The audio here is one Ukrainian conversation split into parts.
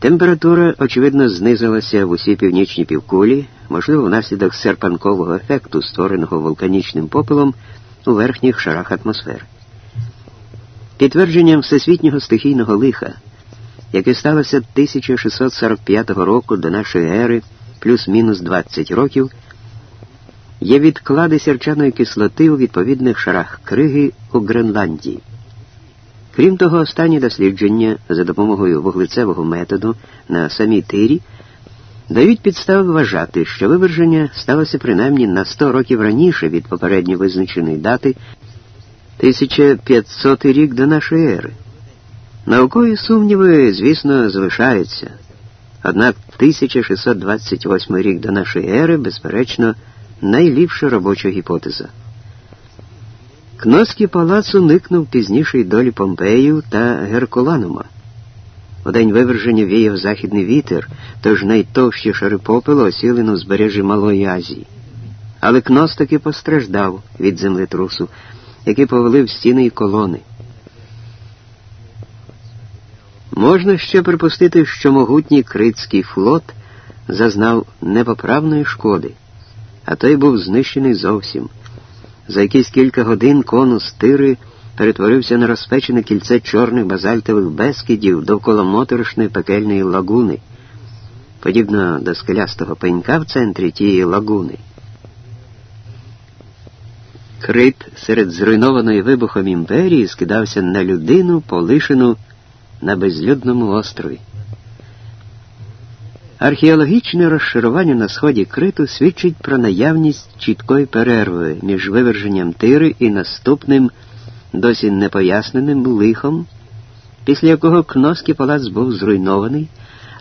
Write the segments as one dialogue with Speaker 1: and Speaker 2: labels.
Speaker 1: Температура, очевидно, знизилася в усій північній півкулі, можливо, внаслідок серпанкового ефекту, створеного вулканічним попелом у верхніх шарах атмосфери. Підтвердженням всесвітнього стихійного лиха, яке сталося 1645 року до нашої ери, плюс-мінус 20 років, є відклади сірчаної кислоти у відповідних шарах криги у Гренландії. Крім того, останні дослідження за допомогою вуглецевого методу на самій тирі дають підстави вважати, що виверження сталося принаймні на 100 років раніше від попередньо визначеної дати 1500 рік до нашої ери. Наукові сумніви, звісно, залишаються. Однак 1628 рік до нашої ери, безперечно, найліпша робоча гіпотеза. Кноський палац уникнув пізнішої долі Помпеїв та Геркуланума. У день виверження віяв західний вітер, тож найтовщі шари попелу осіли на узбережжі Малої Азії. Але Кнос таки постраждав від землетрусу, який повалив стіни і колони. Можна ще припустити, що могутній критський флот зазнав непоправної шкоди, а той був знищений зовсім. За якісь кілька годин конус тири перетворився на розпечене кільце чорних базальтових безкидів довкола моторошної пекельної лагуни, подібно до скелястого пенька в центрі тієї лагуни. Крит серед зруйнованої вибухом імперії скидався на людину, полишену на безлюдному острові. Археологічне розшарування на сході криту свідчить про наявність чіткої перерви між виверженням тири і наступним, досі непоясненим лихом, після якого Кноський палац був зруйнований,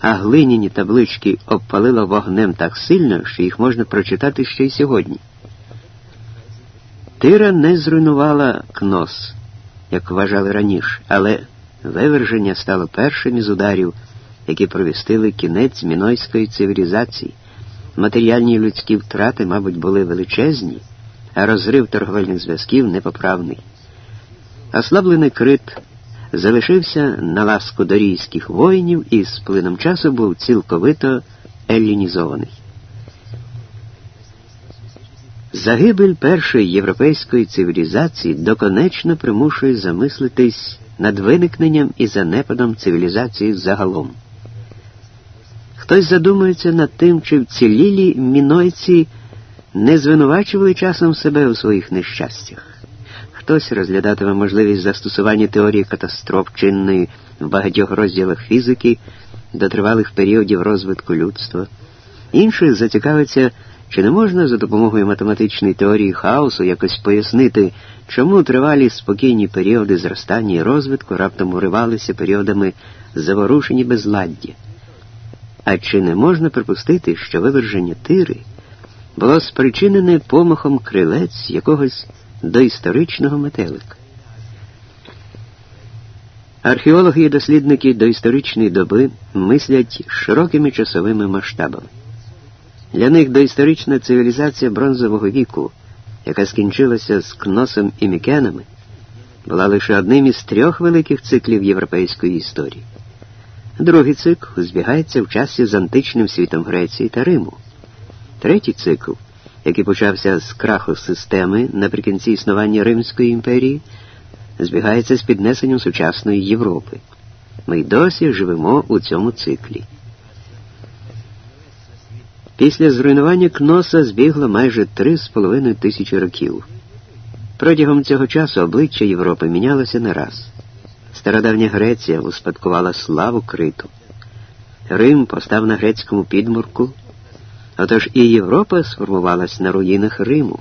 Speaker 1: а глиняні таблички обпалило вогнем так сильно, що їх можна прочитати ще й сьогодні. Тира не зруйнувала Кнос, як вважали раніше, але виверження стало першим із ударів які провістили кінець мінойської цивілізації. Матеріальні людські втрати, мабуть, були величезні, а розрив торговельних зв'язків непоправний. Ослаблений крит залишився на ласку дорійських воїнів і з плином часу був цілковито елінізований. Загибель першої європейської цивілізації доконечно примушує замислитись над виникненням і занепадом цивілізації загалом. Хтось задумується над тим, чи вцілілі мінойці не звинувачували часом себе у своїх нещастях. Хтось розглядатиме можливість застосування теорії катастроф, чинної в багатьох розділах фізики до тривалих періодів розвитку людства. Інший зацікавиться, чи не можна за допомогою математичної теорії хаосу якось пояснити, чому тривалі спокійні періоди зростання і розвитку раптом уривалися періодами заворушені безладдя. А чи не можна припустити, що виверження тири було спричинене помахом крилець якогось доісторичного метелика? Археологи і дослідники доісторичної доби мислять широкими часовими масштабами. Для них доісторична цивілізація бронзового віку, яка скінчилася з кносом і мікенами, була лише одним із трьох великих циклів європейської історії. Другий цикл збігається в часі з античним світом Греції та Риму. Третій цикл, який почався з краху системи наприкінці існування Римської імперії, збігається з піднесенням сучасної Європи. Ми й досі живемо у цьому циклі. Після зруйнування Кноса збігло майже три з половиною тисячі років. Протягом цього часу обличчя Європи мінялося не раз. Стародавня Греція успадкувала славу криту. Рим постав на грецькому підмурку, отож і Європа сформувалась на руїнах Риму.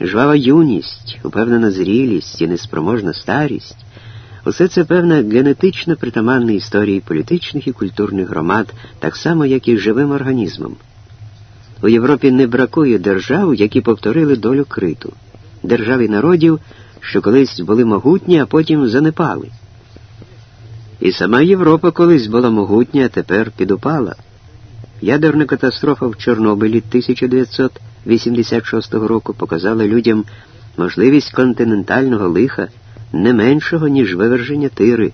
Speaker 1: Жвава юність, упевнена зрілість і неспроможна старість усе це певна генетично притаманна історії політичних і культурних громад, так само, як і живим організмам. У Європі не бракує держав, які повторили долю криту, держав народів, що колись були могутні, а потім занепали. І сама Європа колись була могутня, а тепер підупала. Ядерна катастрофа в Чорнобилі 1986 року показала людям можливість континентального лиха не меншого, ніж виверження тири,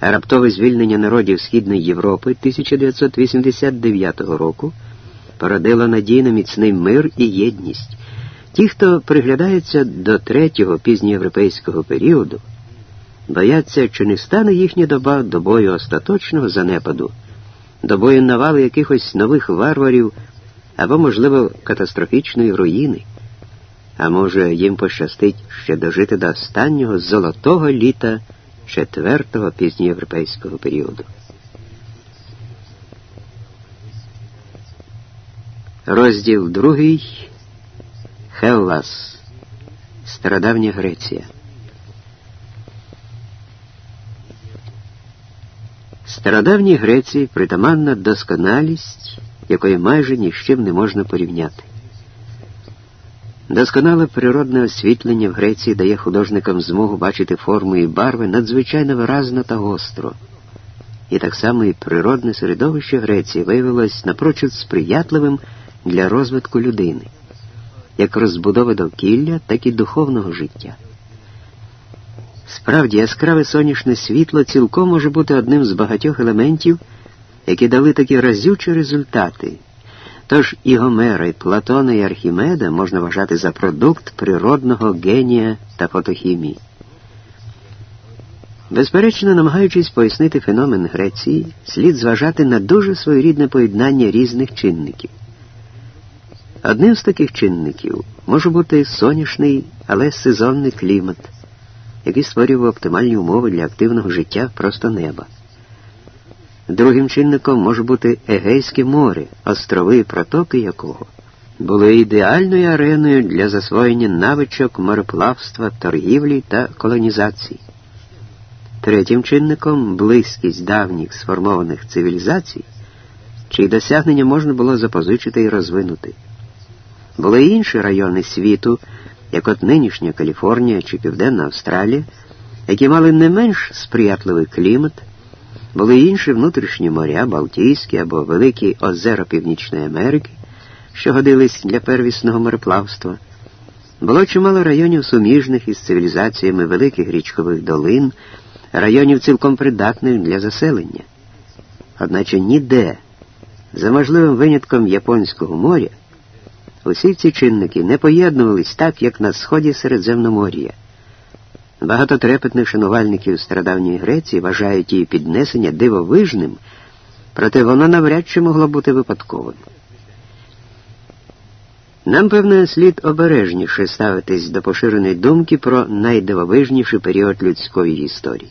Speaker 1: а раптове звільнення народів Східної Європи 1989 року породило надій на міцний мир і єдність. Ті, хто приглядається до третього пізньоєвропейського періоду, бояться, чи не стане їхня доба добою остаточного занепаду, добою навали якихось нових варварів або, можливо, катастрофічної руїни. А може, їм пощастить ще дожити до останнього золотого літа четвертого пізньоєвропейського періоду. Розділ другий Хеллас Стародавня Греція. Стародавній Греції притаманна досконалість, якої майже ні з чим не можна порівняти. Досконале природне освітлення в Греції дає художникам змогу бачити форму і барви надзвичайно виразно та гостро. І так само і природне середовище Греції виявилось напрочуд сприятливим для розвитку людини, як розбудови довкілля, так і духовного життя. Справді, яскраве сонячне світло цілком може бути одним з багатьох елементів, які дали такі разючі результати. Тож і Гомера, і Платона, і Архімеда можна вважати за продукт природного генія та фотохімії. Безперечно, намагаючись пояснити феномен Греції, слід зважати на дуже своєрідне поєднання різних чинників. Одним з таких чинників може бути сонячний, але сезонний клімат, який створював оптимальні умови для активного життя просто неба. Другим чинником може бути Егейське море, острови і протоки якого були ідеальною ареною для засвоєння навичок мореплавства, торгівлі та колонізації. Третім чинником близькість давніх сформованих цивілізацій, чиї досягнення можна було запозичити і розвинути. Були інші райони світу, як от нинішня Каліфорнія чи Південна Австралія, які мали не менш сприятливий клімат. Були інші внутрішні моря, Балтійські або Великі озера Північної Америки, що годились для первісного мореплавства. Було чимало районів суміжних із цивілізаціями великих річкових долин, районів цілком придатних для заселення. Одначе ніде, за можливим винятком Японського моря, усі ці чинники не поєднувались так, як на сході Середземномор'я. Багато трепетних шанувальників стародавньої Греції вважають її піднесення дивовижним, проте воно навряд чи могло бути випадковим. Нам, певне, слід обережніше ставитись до поширеної думки про найдивовижніший період людської історії.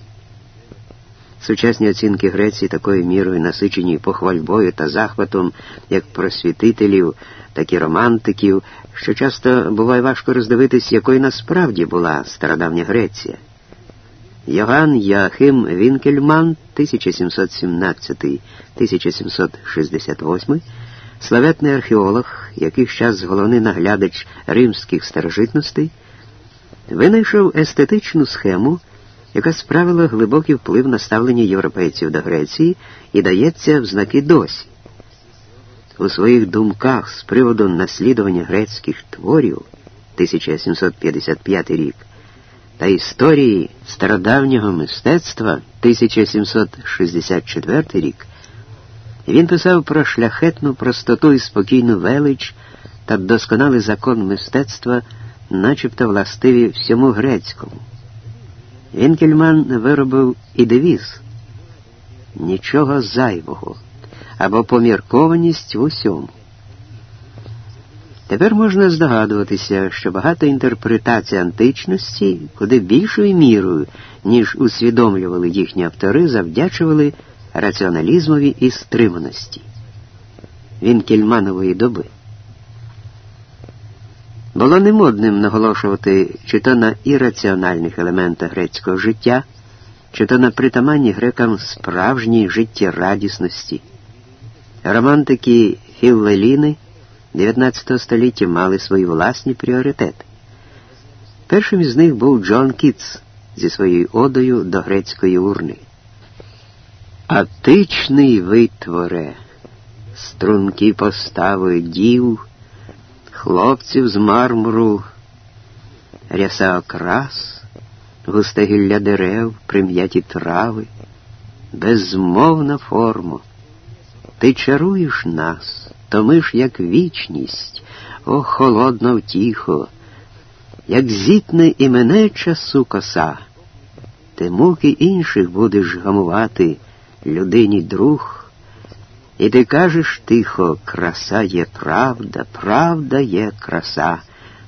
Speaker 1: Сучасні оцінки Греції такою мірою насичені похвальбою та захватом як просвітителів, так і романтиків, що часто буває важко роздивитись, якою насправді була стародавня Греція. Йоган Яахим Вінкельман 1717-1768, славетний археолог, який час головний наглядач римських старожитностей, винайшов естетичну схему яка справила глибокий вплив на ставлення європейців до Греції і дається в знаки досі. У своїх думках з приводу наслідування грецьких творів 1755 рік та історії стародавнього мистецтва 1764 рік він писав про шляхетну простоту і спокійну велич та досконалий закон мистецтва, начебто властиві всьому грецькому. Вінкельман виробив і девіз нічого зайвого або поміркованість в усьому. Тепер можна здогадуватися, що багато інтерпретацій античності куди більшою мірою, ніж усвідомлювали їхні автори, завдячували раціоналізмові і стриманості Вінкельманової доби. Було немодним наголошувати чи то на ірраціональних елементах грецького життя, чи то на притаманні грекам справжній життєрадісності. Романтики Філлеліни 19 століття мали свої власні пріоритети. Першим із них був Джон Кітс зі своєю одою до грецької урни. Атичний витворе, струнки постави дів хлопців з мармуру, ряса окрас, густе гілля дерев, прим'яті трави, безмовна форма. Ти чаруєш нас, томиш, як вічність, о, холодна втіхо, як зітне і мене часу коса, ти муки інших будеш гамувати, людині друг. І ти кажеш тихо, краса є правда, правда є краса.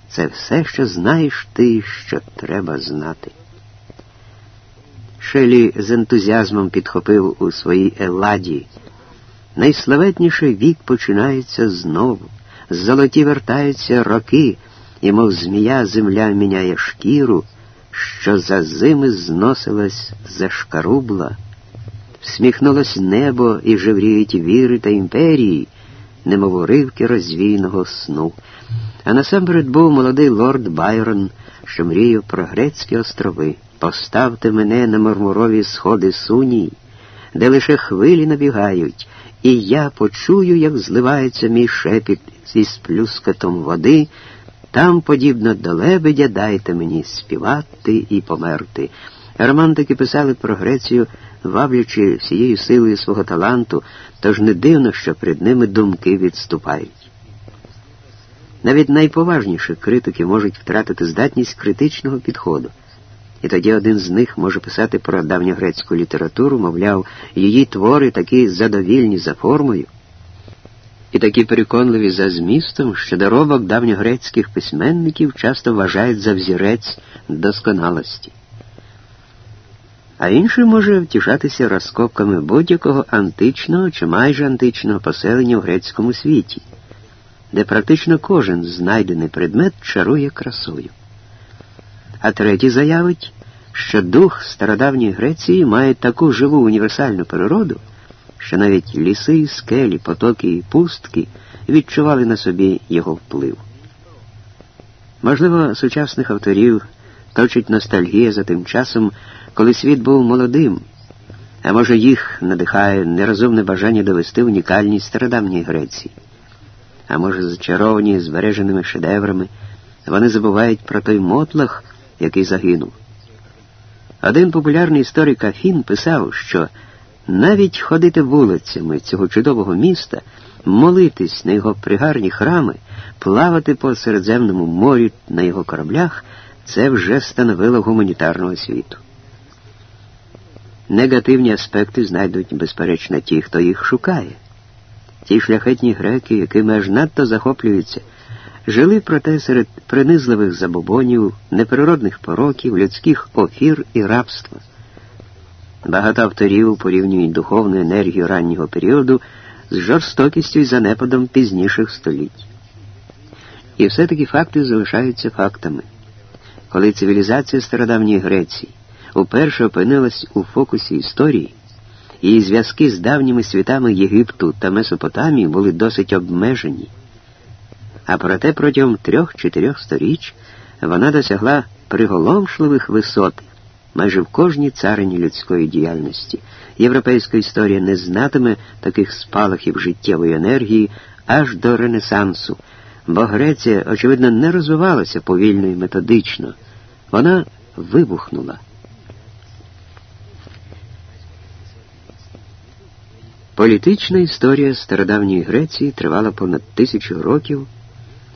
Speaker 1: Це все, що знаєш ти, що треба знати. Шелі з ентузіазмом підхопив у своїй еладі. Найславетніший вік починається знову, золоті вертаються роки, і, мов змія, земля міняє шкіру, що за зими зносилась за шкарубла всміхнулось небо і жевріють віри та імперії, немов уривки розвійного сну. А насамперед був молодий лорд Байрон, що мріяв про грецькі острови. Поставте мене на мармурові сходи суній, де лише хвилі набігають, і я почую, як зливається мій шепіт зі сплюскатом води. Там, подібно до лебедя, дайте мені співати і померти. Романтики писали про Грецію ваблячи всією силою свого таланту, тож не дивно, що перед ними думки відступають. Навіть найповажніші критики можуть втратити здатність критичного підходу, і тоді один з них може писати про давньогрецьку літературу, мовляв, її твори такі задовільні за формою, і такі переконливі за змістом, що доробок давньогрецьких письменників часто вважають за взірець досконалості а інший може втішатися розкопками будь-якого античного чи майже античного поселення в грецькому світі, де практично кожен знайдений предмет чарує красою. А третій заявить, що дух стародавньої Греції має таку живу універсальну природу, що навіть ліси, скелі, потоки і пустки відчували на собі його вплив. Можливо, сучасних авторів точить ностальгія за тим часом, коли світ був молодим, а може їх надихає нерозумне бажання довести унікальність стародавньої Греції. А може, зачаровані збереженими шедеврами, вони забувають про той мотлах, який загинув. Один популярний історик Афін писав, що навіть ходити вулицями цього чудового міста, молитись на його пригарні храми, плавати по Середземному морі на його кораблях це вже становило гуманітарного світу. Негативні аспекти знайдуть, безперечно, ті, хто їх шукає. Ті шляхетні греки, якими аж надто захоплюються, жили проте серед принизливих забобонів, неприродних пороків, людських офір і рабства. Багато авторів порівнюють духовну енергію раннього періоду з жорстокістю і занепадом пізніших століть. І все-таки факти залишаються фактами. Коли цивілізація стародавньої Греції уперше опинилась у фокусі історії, її зв'язки з давніми світами Єгипту та Месопотамії були досить обмежені. А проте протягом трьох-чотирьох сторіч вона досягла приголомшливих висот майже в кожній царині людської діяльності. Європейська історія не знатиме таких спалахів життєвої енергії аж до Ренесансу, бо Греція, очевидно, не розвивалася повільно і методично. Вона вибухнула. Політична історія стародавньої Греції тривала понад тисячу років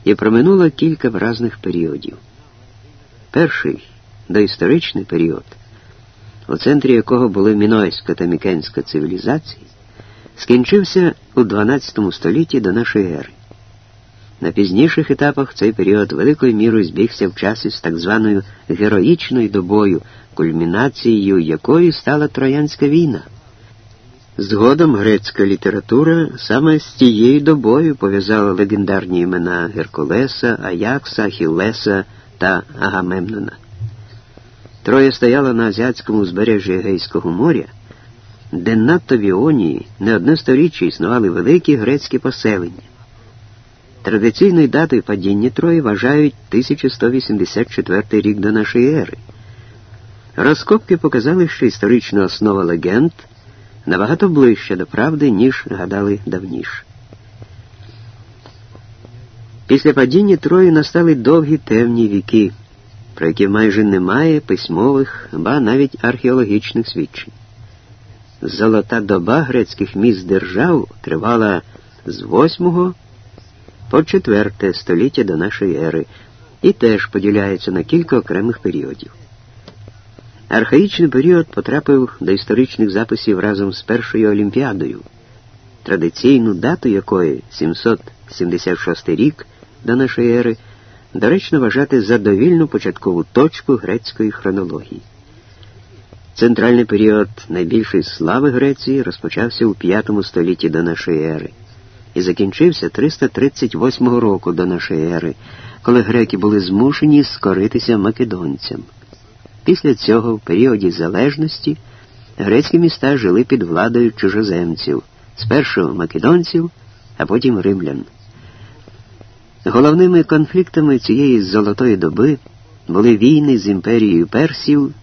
Speaker 1: і проминула кілька вразних періодів. Перший доісторичний період, у центрі якого були Мінойська та Мікенська цивілізації, скінчився у XII столітті до нашої ери. На пізніших етапах цей період великою мірою збігся в часі з так званою героїчною добою, кульмінацією якої стала Троянська війна. Згодом грецька література саме з тією добою пов'язала легендарні імена Геркулеса, Аякса, Хіллеса та Агамемнона. Троє стояла на азіатському узбережжі Егейського моря, де надто в Іонії не одне сторіччя існували великі грецькі поселення. Традиційною датою падіння Трої вважають 1184 рік до нашої ери. Розкопки показали, що історична основа легенд набагато ближче до правди, ніж гадали давніше. Після падіння Трої настали довгі темні віки, про які майже немає письмових, ба навіть археологічних свідчень. золота доба грецьких міст держав тривала з 8 по 4 століття до нашої ери і теж поділяється на кілька окремих періодів. Архаїчний період потрапив до історичних записів разом з Першою Олімпіадою, традиційну дату якої 776 рік до нашої ери доречно вважати за довільну початкову точку грецької хронології. Центральний період найбільшої слави Греції розпочався у V столітті до нашої ери і закінчився 338 року до нашої ери, коли греки були змушені скоритися македонцям. Після цього, в періоді залежності, грецькі міста жили під владою чужоземців, спершу македонців, а потім римлян. Головними конфліктами цієї золотої доби були війни з імперією персів,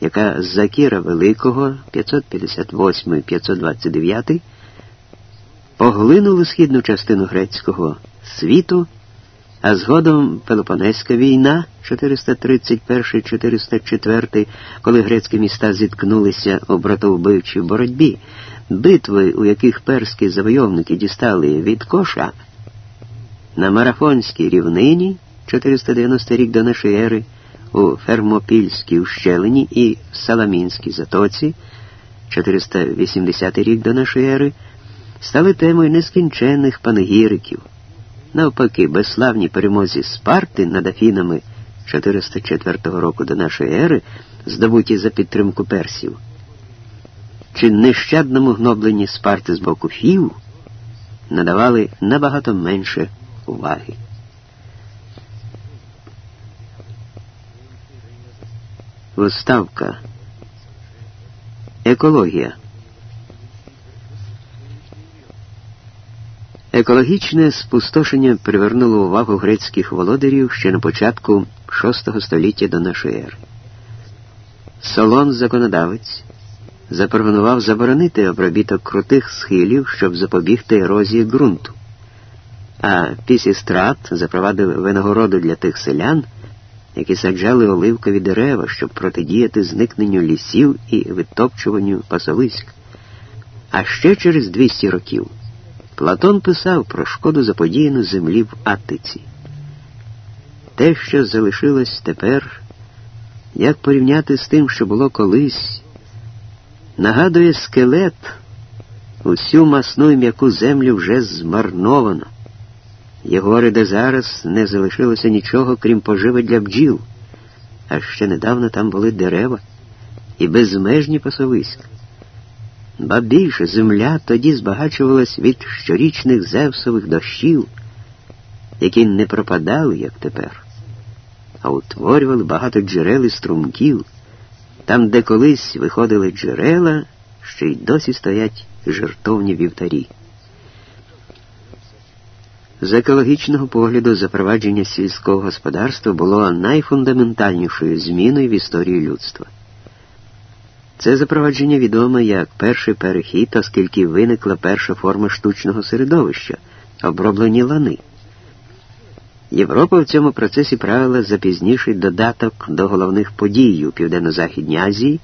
Speaker 1: яка з Закіра Великого 558-529 поглинула східну частину грецького світу, а згодом Пелопонеська війна 431-404, коли грецькі міста зіткнулися у братовбивчій боротьбі, битви, у яких перські завойовники дістали від коша. На Марафонській рівнині 490 рік до нашої ери, у Фермопільській ущелині і Саламінській затоці 480 рік до нашої ери, стали темою нескінченних панегіриків. Навпаки, безславні перемозі Спарти над Афінами 404 року до нашої ери, здобуті за підтримку персів, чи нещадному гнобленні Спарти з боку Фів надавали набагато менше уваги. Виставка. Екологія. Екологічне спустошення привернуло увагу грецьких володарів ще на початку VI століття до нашої ери. Солон законодавець запропонував заборонити обробіток крутих схилів, щоб запобігти ерозії ґрунту а Пісістрат запровадив винагороду для тих селян, які саджали оливкові дерева, щоб протидіяти зникненню лісів і витопчуванню пасовиськ. А ще через 200 років Платон писав про шкоду заподіяну землі в Аттиці. Те, що залишилось тепер, як порівняти з тим, що було колись, нагадує скелет, усю масну і м'яку землю вже змарновано. Єгори, де зараз не залишилося нічого, крім поживи для бджіл, а ще недавно там були дерева і безмежні пасовиська. Ба більше земля тоді збагачувалась від щорічних зевсових дощів, які не пропадали, як тепер, а утворювали багато джерел і струмків, там, де колись виходили джерела, ще й досі стоять жертовні вівтарі. З екологічного погляду запровадження сільського господарства було найфундаментальнішою зміною в історії людства. Це запровадження відоме як перший перехід, оскільки виникла перша форма штучного середовища оброблені лани. Європа в цьому процесі правила запізніший додаток до головних подій у Південно-Західній Азії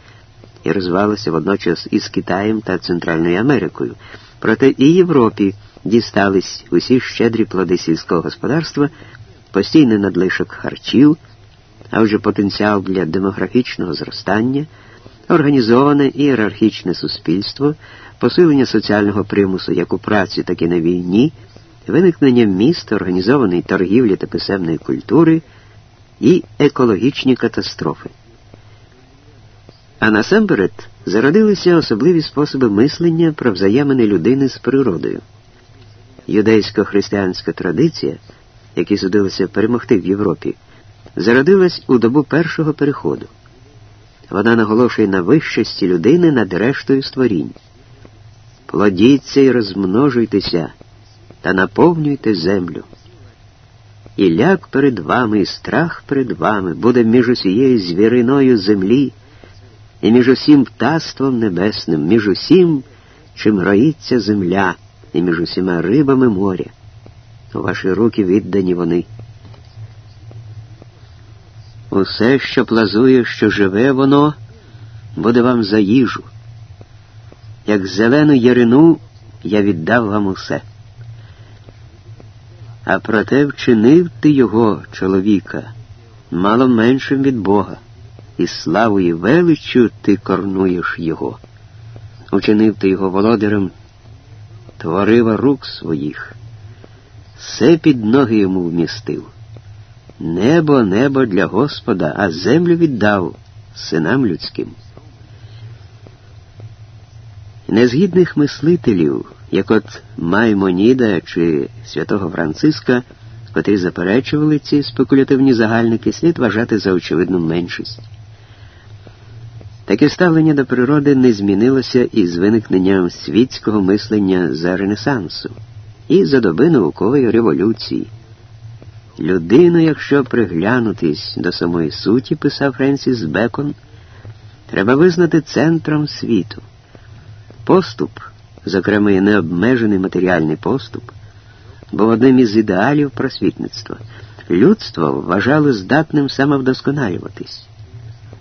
Speaker 1: і розвивалася водночас із Китаєм та Центральною Америкою. Проте і Європі дістались усі щедрі плоди сільського господарства, постійний надлишок харчів, а вже потенціал для демографічного зростання, організоване ієрархічне суспільство, посилення соціального примусу як у праці, так і на війні, виникнення міст, організованої торгівлі та писемної культури і екологічні катастрофи. А насамперед зародилися особливі способи мислення про взаємини людини з природою юдейсько-християнська традиція, які судилися перемогти в Європі, зародилась у добу першого переходу. Вона наголошує на вищості людини над рештою створінь. Плодіться і розмножуйтеся та наповнюйте землю. І ляк перед вами, і страх перед вами буде між усією звіриною землі, і між усім птаством небесним, між усім, чим роїться земля і між усіма рибами моря. У ваші руки віддані вони. Усе, що плазує, що живе воно, буде вам за їжу. як зелену ярину я віддав вам усе. А проте вчинив ти його, чоловіка, мало меншим від Бога, і славою і величчю ти корнуєш його. Учинив ти його володарем, творива рук своїх, все під ноги йому вмістив. Небо, небо для Господа, а землю віддав синам людським. Незгідних мислителів, як от Маймоніда чи святого Франциска, котрі заперечували ці спекулятивні загальники, слід вважати за очевидну меншість. Таке ставлення до природи не змінилося із виникненням світського мислення за Ренесансу і за доби наукової революції. Людину, якщо приглянутись до самої суті, писав Френсіс Бекон, треба визнати центром світу. Поступ, зокрема і необмежений матеріальний поступ, був одним із ідеалів просвітництва. Людство вважало здатним самовдосконалюватись.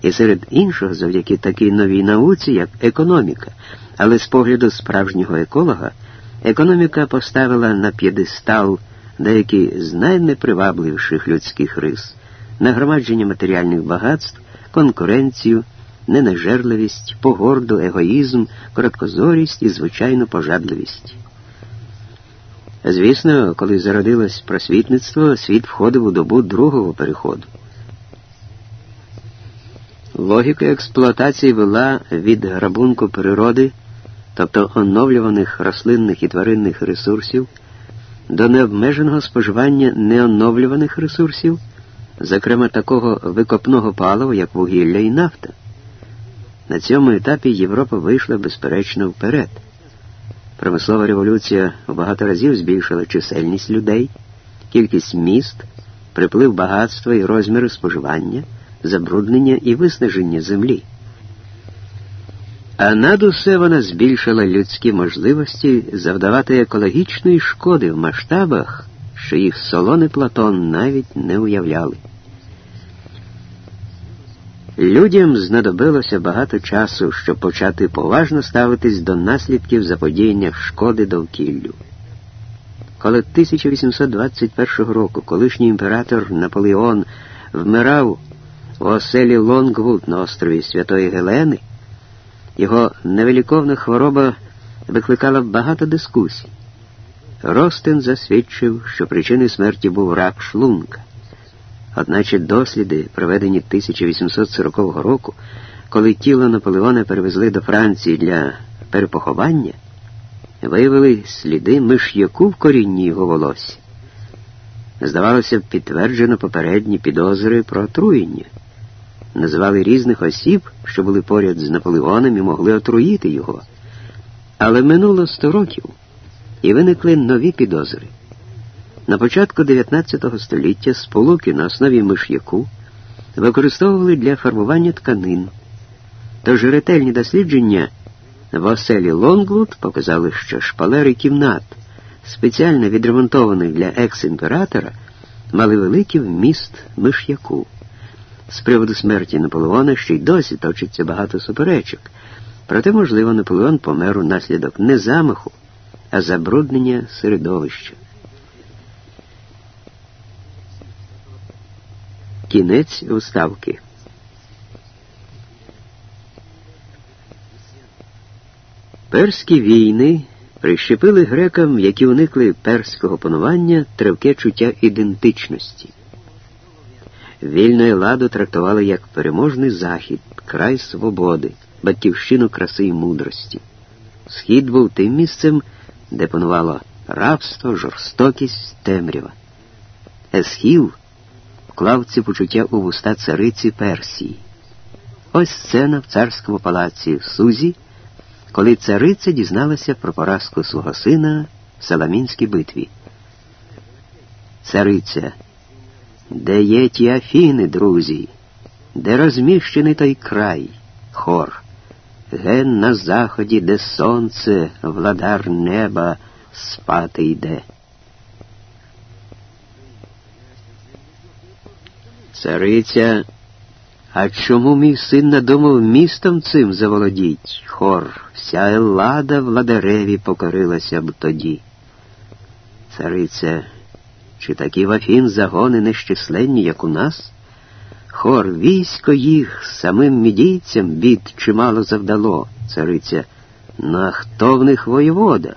Speaker 1: І серед іншого, завдяки такій новій науці, як економіка, але з погляду справжнього еколога, економіка поставила на п'єдестал деякі з найнепривабливіших людських рис, нагромадження матеріальних багатств, конкуренцію, ненажерливість, погорду, егоїзм, короткозорість і звичайну пожадливість. Звісно, коли зародилось просвітництво, світ входив у добу другого переходу. Логіка експлуатації вела від грабунку природи, тобто оновлюваних рослинних і тваринних ресурсів, до необмеженого споживання неоновлюваних ресурсів, зокрема такого викопного палива, як вугілля і нафта. На цьому етапі Європа вийшла безперечно вперед. Промислова революція багато разів збільшила чисельність людей, кількість міст, приплив багатства і розміри споживання, забруднення і виснаження землі. А над усе вона збільшила людські можливості завдавати екологічної шкоди в масштабах, що їх солоний Платон навіть не уявляли. Людям знадобилося багато часу, щоб почати поважно ставитись до наслідків заподіяння шкоди довкіллю. Коли 1821 року колишній імператор Наполеон вмирав у оселі Лонгвуд на острові Святої Гелени, його невеликовна хвороба викликала багато дискусій. Ростин засвідчив, що причиною смерті був рак шлунка. Одначе досліди, проведені 1840 року, коли тіло Наполеона перевезли до Франції для перепоховання, виявили сліди миш'яку в корінні його волосся. Здавалося, підтверджено попередні підозри про отруєння. Назвали різних осіб, що були поряд з Наполеоном і могли отруїти його. Але минуло сто років, і виникли нові підозри. На початку 19 століття сполуки на основі миш'яку використовували для фарбування тканин. Тож ретельні дослідження в оселі Лонгвуд показали, що шпалери кімнат, спеціально відремонтованих для екс-імператора, мали великий вміст миш'яку. З приводу смерті Наполеона ще й досі точиться багато суперечок. Проте, можливо, Наполеон помер у наслідок не замаху, а забруднення середовища. Кінець уставки. Перські війни прищепили грекам, які уникли перського панування, тривке чуття ідентичності. Вільну ладу трактували як переможний захід, край свободи, батьківщину краси і мудрості. Схід був тим місцем, де панувало рабство, жорстокість, темрява. Есхіл вклав ці почуття у вуста цариці Персії. Ось сцена в царському палаці в Сузі, коли цариця дізналася про поразку свого сина в Саламінській битві. Цариця, де є ті Афіни, друзі, де розміщений той край, хор, ген на заході, де сонце, владар неба, спати йде. Цариця А чому мій син надумав містом цим заволодіть? Хор, вся Еллада владареві покорилася б тоді. Цариця, чи такі в Афін загони нещисленні, як у нас? Хор військо їх самим мідійцям бід чимало завдало, цариця. На хто в них воєвода?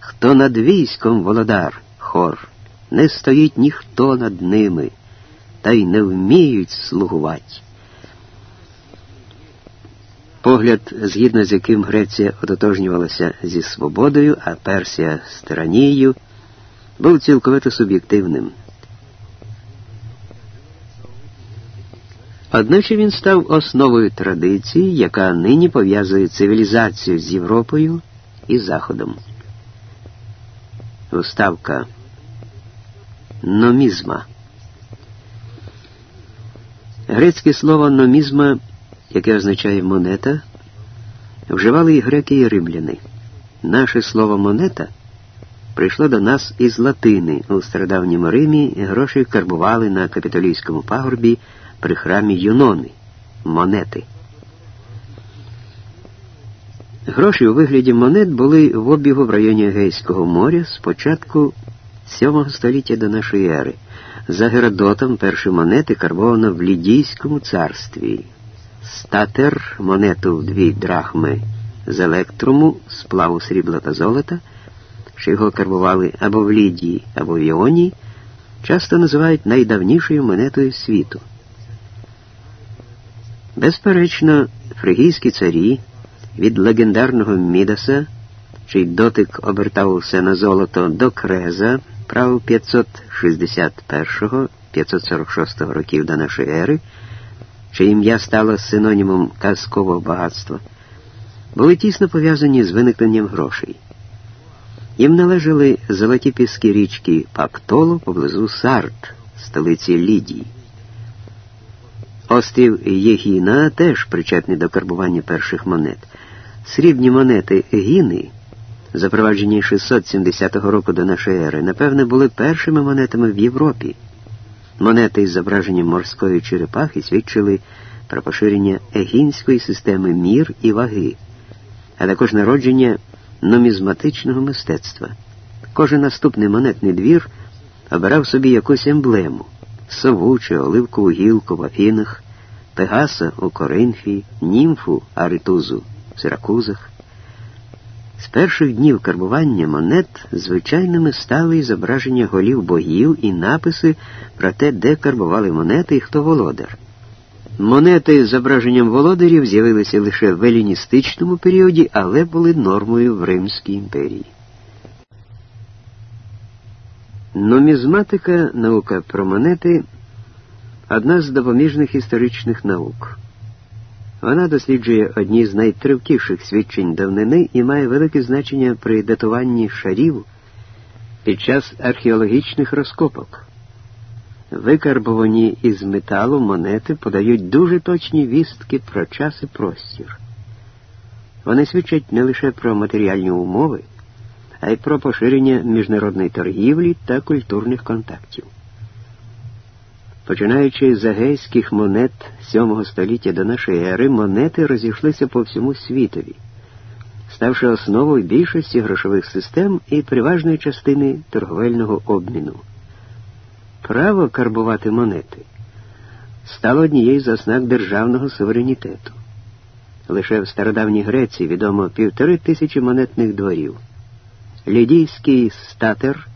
Speaker 1: Хто над військом володар? Хор. Не стоїть ніхто над ними, та й не вміють слугувати. Погляд, згідно з яким Греція ототожнювалася зі свободою, а Персія з тиранією, був цілковито суб'єктивним. Одначе він став основою традиції, яка нині пов'язує цивілізацію з Європою і Заходом. Уставка номізма. Грецьке слово номізма, яке означає монета, вживали і греки, і римляни. Наше слово монета прийшло до нас із латини. У стародавньому Римі гроші карбували на капітолійському пагорбі при храмі Юнони монети. Гроші у вигляді монет були в обігу в районі Егейського моря з початку 7 століття до нашої ери. За Геродотом перші монети карбовано в Лідійському царстві. Статер монету в дві драхми з електруму, сплаву срібла та золота, що його карбували або в Лідії, або в Іонії, часто називають найдавнішою монетою світу. Безперечно, фригійські царі від легендарного Мідаса, чий дотик обертав все на золото до Креза, прав 561-546 років до нашої ери, чиє ім'я стало синонімом казкового багатства, були тісно пов'язані з виникненням грошей. Їм належали золоті піски річки Пактолу поблизу Сарт, столиці Лідії. Острів Єгіна теж причетний до карбування перших монет. Срібні монети Гіни, запроваджені 670 року до нашої ери, напевне, були першими монетами в Європі. Монети із зображенням морської черепахи свідчили про поширення егінської системи мір і ваги, а також народження нумізматичного мистецтва. Кожен наступний монетний двір обирав собі якусь емблему сову чи оливкову гілку в Афінах, Пегаса у Коринфі, німфу Аритузу в Сиракузах. З перших днів карбування монет звичайними стали і зображення голів богів і написи про те, де карбували монети і хто володар. Монети з зображенням володарів з'явилися лише в еліністичному періоді, але були нормою в Римській імперії. Нумізматика, наука про монети одна з допоміжних історичних наук. Вона досліджує одні з найтривкіших свідчень давнини і має велике значення при датуванні шарів під час археологічних розкопок. Викарбовані із металу монети подають дуже точні вістки про час і простір. Вони свідчать не лише про матеріальні умови а й про поширення міжнародної торгівлі та культурних контактів. Починаючи з агейських монет VII століття до нашої ери, монети розійшлися по всьому світові, ставши основою більшості грошових систем і переважної частини торговельного обміну. Право карбувати монети стало однією з ознак державного суверенітету. Лише в стародавній Греції відомо півтори тисячі монетних дворів. Лідійський статер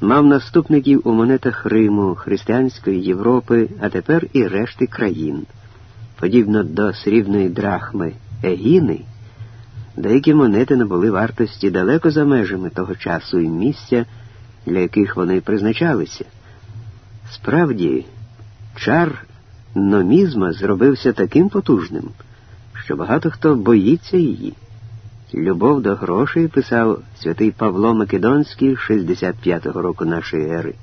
Speaker 1: мав наступників у монетах Риму, Християнської Європи, а тепер і решти країн. Подібно до срібної драхми Егіни, деякі монети набули вартості далеко за межами того часу і місця, для яких вони призначалися. Справді, чар номізма зробився таким потужним, що багато хто боїться її. Любов до грошей писав святий Павло Македонський 65-го року нашої ери.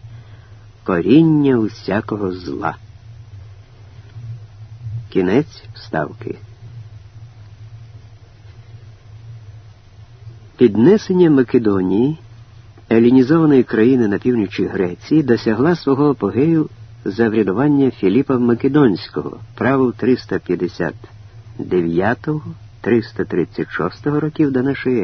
Speaker 1: Коріння усякого зла. Кінець вставки. Піднесення Македонії, елінізованої країни на півночі Греції, досягла свого апогею за врядування Філіпа Македонського, правил 359 336 років до нашої